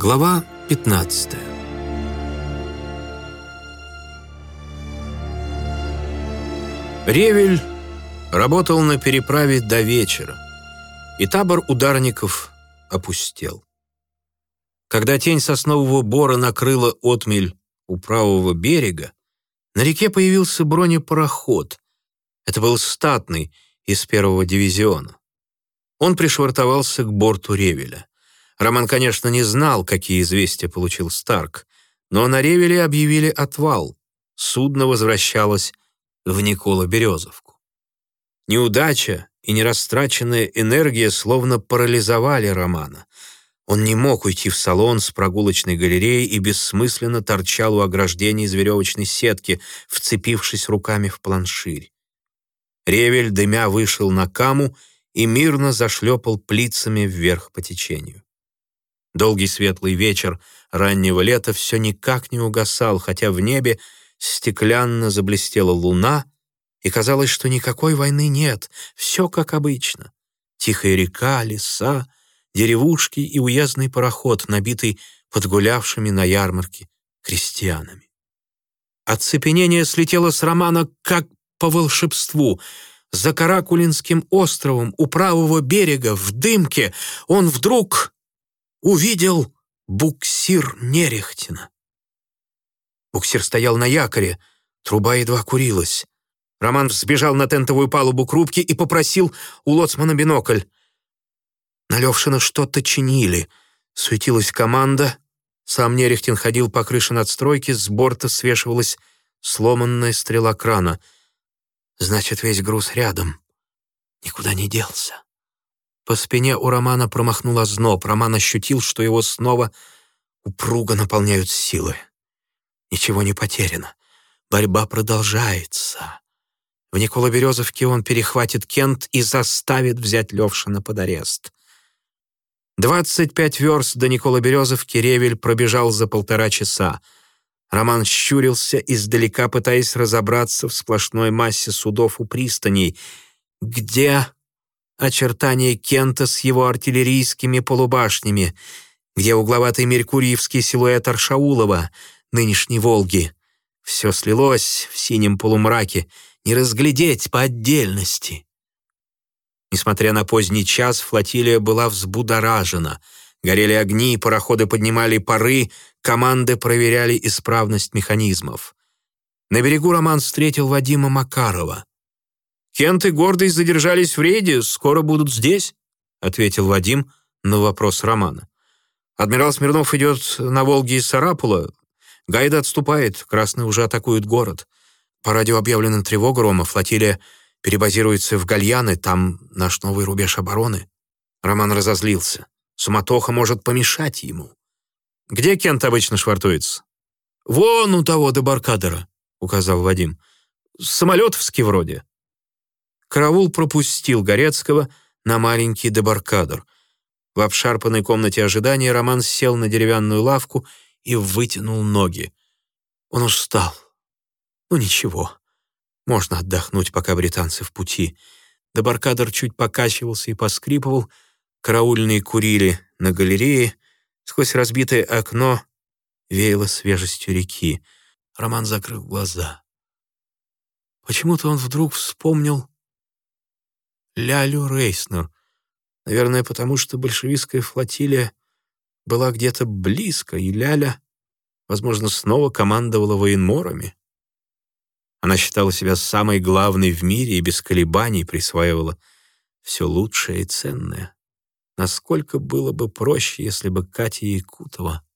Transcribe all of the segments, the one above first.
Глава 15 Ревель работал на переправе до вечера, и табор ударников опустел. Когда тень соснового бора накрыла отмель у правого берега, на реке появился бронепароход. Это был статный из первого дивизиона. Он пришвартовался к борту Ревеля. Роман, конечно, не знал, какие известия получил Старк, но на Ревеле объявили отвал. Судно возвращалось в Никола-Березовку. Неудача и нерастраченная энергия словно парализовали Романа. Он не мог уйти в салон с прогулочной галереей и бессмысленно торчал у ограждения из веревочной сетки, вцепившись руками в планширь. Ревель, дымя, вышел на каму и мирно зашлепал плицами вверх по течению. Долгий светлый вечер раннего лета все никак не угасал, хотя в небе стеклянно заблестела луна, и казалось, что никакой войны нет, все как обычно. Тихая река, леса, деревушки и уездный пароход, набитый подгулявшими на ярмарке крестьянами. Оцепенение слетело с Романа как по волшебству. За Каракулинским островом у правого берега в дымке он вдруг увидел буксир Нерехтина. Буксир стоял на якоре, труба едва курилась. Роман взбежал на тентовую палубу к рубке и попросил у лоцмана бинокль. На Левшина что-то чинили. Суетилась команда. Сам Нерехтин ходил по крыше надстройки, с борта свешивалась сломанная стрела крана. Значит, весь груз рядом. Никуда не делся. По спине у Романа промахнула зноб. Роман ощутил, что его снова упруго наполняют силы. Ничего не потеряно. Борьба продолжается. В Николо-Березовке он перехватит Кент и заставит взять Левшина под арест. 25 верст до Николо-Березовки Ревель пробежал за полтора часа. Роман щурился, издалека пытаясь разобраться в сплошной массе судов у пристаней. Где очертания Кента с его артиллерийскими полубашнями? Где угловатый меркурьевский силуэт Аршаулова, нынешней Волги? Все слилось в синем полумраке — не разглядеть по отдельности. Несмотря на поздний час, флотилия была взбудоражена. Горели огни, пароходы поднимали пары, команды проверяли исправность механизмов. На берегу Роман встретил Вадима Макарова. «Кент и Гордый задержались в рейде, скоро будут здесь», ответил Вадим на вопрос Романа. «Адмирал Смирнов идет на Волге из Сарапула. Гайда отступает, красные уже атакуют город. По радио объявлена тревога, Рома. Флотилия перебазируется в Гальяны, там наш новый рубеж обороны. Роман разозлился. Суматоха может помешать ему. «Где Кент обычно швартуется?» «Вон у того дебаркадера», — указал Вадим. «Самолетовский вроде». Караул пропустил Горецкого на маленький дебаркадер. В обшарпанной комнате ожидания Роман сел на деревянную лавку и вытянул ноги. Он устал. Ну ничего, можно отдохнуть, пока британцы в пути. Дебаркадер чуть покачивался и поскрипывал, караульные курили на галерее, сквозь разбитое окно веяло свежестью реки. Роман закрыл глаза. Почему-то он вдруг вспомнил Лялю Рейснер. Наверное, потому что большевистская флотилия была где-то близко, и Ляля, возможно, снова командовала военморами. Она считала себя самой главной в мире и без колебаний присваивала все лучшее и ценное. Насколько было бы проще, если бы Катя Якутова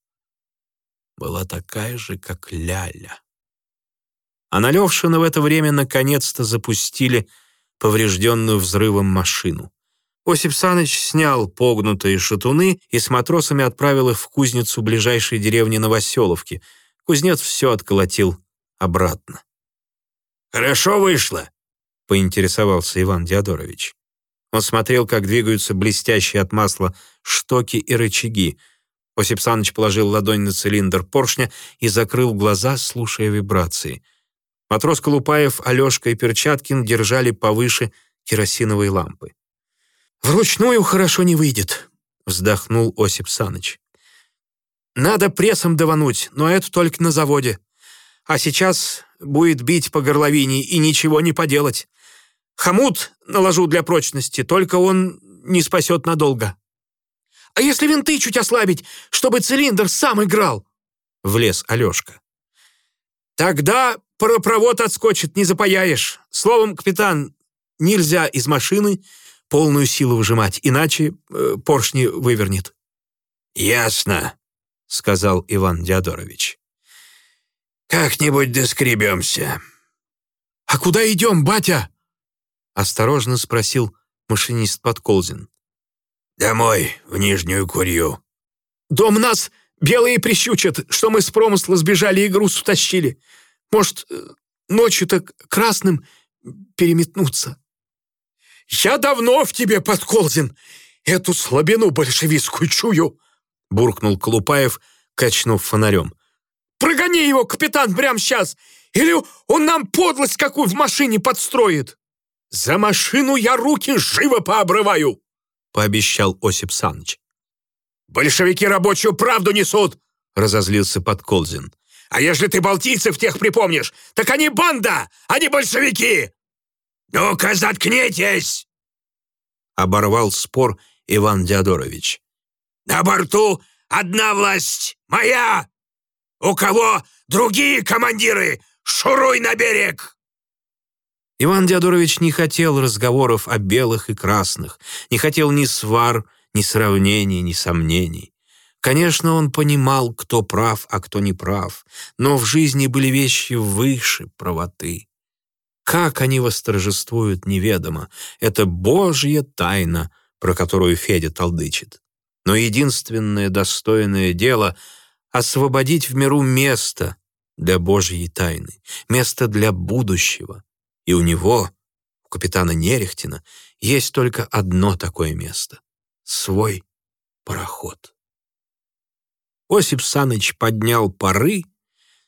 была такая же, как Ляля. А на Левшина в это время наконец-то запустили поврежденную взрывом машину. Осип Саныч снял погнутые шатуны и с матросами отправил их в кузницу ближайшей деревни Новоселовки. Кузнец все отколотил обратно. «Хорошо вышло?» — поинтересовался Иван Диадорович. Он смотрел, как двигаются блестящие от масла штоки и рычаги. Осип Саныч положил ладонь на цилиндр поршня и закрыл глаза, слушая вибрации. Матрос Колупаев, Алешка и Перчаткин держали повыше керосиновые лампы. «Вручную хорошо не выйдет», — вздохнул Осип Саныч. Надо прессом давануть, но это только на заводе. А сейчас будет бить по горловине и ничего не поделать. Хомут наложу для прочности, только он не спасет надолго. А если винты чуть ослабить, чтобы цилиндр сам играл?» Влез Алешка. «Тогда паропровод отскочит, не запаяешь. Словом, капитан, нельзя из машины полную силу выжимать, иначе э, поршни вывернет». «Ясно», — сказал Иван Диадорович. «Как-нибудь доскребемся». «А куда идем, батя?» — осторожно спросил машинист Подколзин. «Домой, в Нижнюю Курью». «Дом нас белые прищучат, что мы с промысла сбежали и груз утащили. Может, э, ночью-то красным переметнуться?» «Я давно в тебе, Подколзин, эту слабину большевистскую чую!» буркнул Колупаев, качнув фонарем. «Прогони его, капитан, прямо сейчас! Или он нам подлость какую в машине подстроит!» «За машину я руки живо пообрываю!» пообещал Осип Саныч. «Большевики рабочую правду несут!» разозлился Подколзин. «А если ты балтийцев тех припомнишь, так они банда, а не большевики!» «Ну-ка, заткнитесь!» Оборвал спор Иван Диадорович. «На борту одна власть, моя! У кого другие командиры? Шуруй на берег!» Иван Диадорович не хотел разговоров о белых и красных, не хотел ни свар, ни сравнений, ни сомнений. Конечно, он понимал, кто прав, а кто не прав, но в жизни были вещи выше правоты. Как они восторжествуют, неведомо. Это Божья тайна, про которую Федя толдычит. Но единственное достойное дело — освободить в миру место для Божьей тайны, место для будущего. И у него, у капитана Нерехтина, есть только одно такое место — свой пароход. Осип Саныч поднял пары,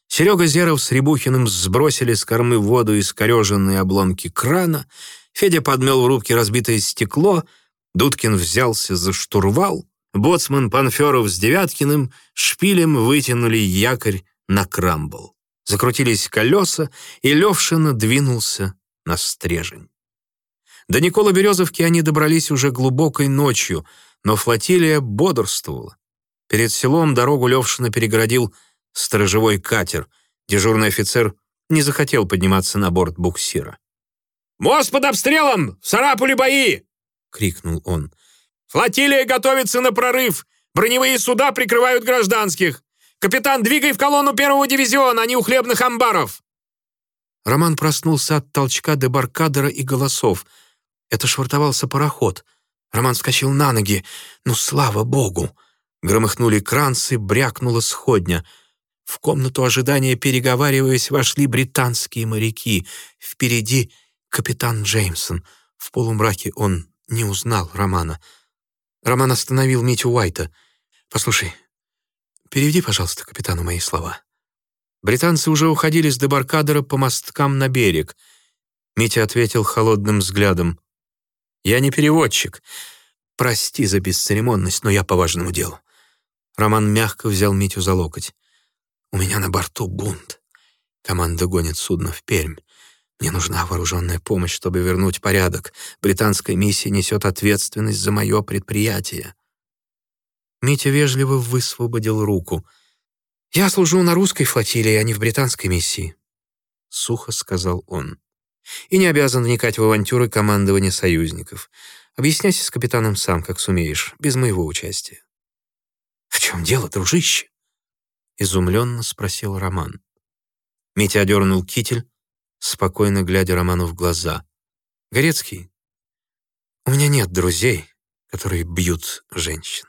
Серега Зеров с Рябухиным сбросили с кормы в воду искореженные обломки крана, Федя подмел в рубке разбитое стекло, Дудкин взялся за штурвал, боцман Панферов с Девяткиным шпилем вытянули якорь на крамбл. Закрутились колеса, и Левшина двинулся на стрежень. До Никола Березовки они добрались уже глубокой ночью, но флотилия бодрствовала. Перед селом дорогу Левшина перегородил сторожевой катер. Дежурный офицер не захотел подниматься на борт буксира. «Мост под обстрелом! В Сарапуле бои!» — крикнул он. «Флотилия готовится на прорыв! Броневые суда прикрывают гражданских! Капитан, двигай в колонну первого дивизиона, а не у хлебных амбаров!» Роман проснулся от толчка дебаркадера и голосов. Это швартовался пароход. Роман вскочил на ноги. «Ну, слава богу!» Громыхнули кранцы, брякнула сходня. В комнату ожидания, переговариваясь, вошли британские моряки. Впереди капитан Джеймсон. В полумраке он не узнал Романа. Роман остановил Митю Уайта. «Послушай, переведи, пожалуйста, капитану мои слова». Британцы уже уходили с дебаркадера по мосткам на берег. Митя ответил холодным взглядом. «Я не переводчик. Прости за бесцеремонность, но я по важному делу». Роман мягко взял Митю за локоть. «У меня на борту бунт. Команда гонит судно в Пермь. Мне нужна вооруженная помощь, чтобы вернуть порядок. Британская миссия несет ответственность за мое предприятие». Митя вежливо высвободил руку — «Я служу на русской флотилии, а не в британской миссии», — сухо сказал он. «И не обязан вникать в авантюры командования союзников. Объясняйся с капитаном сам, как сумеешь, без моего участия». «В чем дело, дружище?» — изумленно спросил Роман. Митя одернул китель, спокойно глядя Роману в глаза. «Горецкий, у меня нет друзей, которые бьют женщин.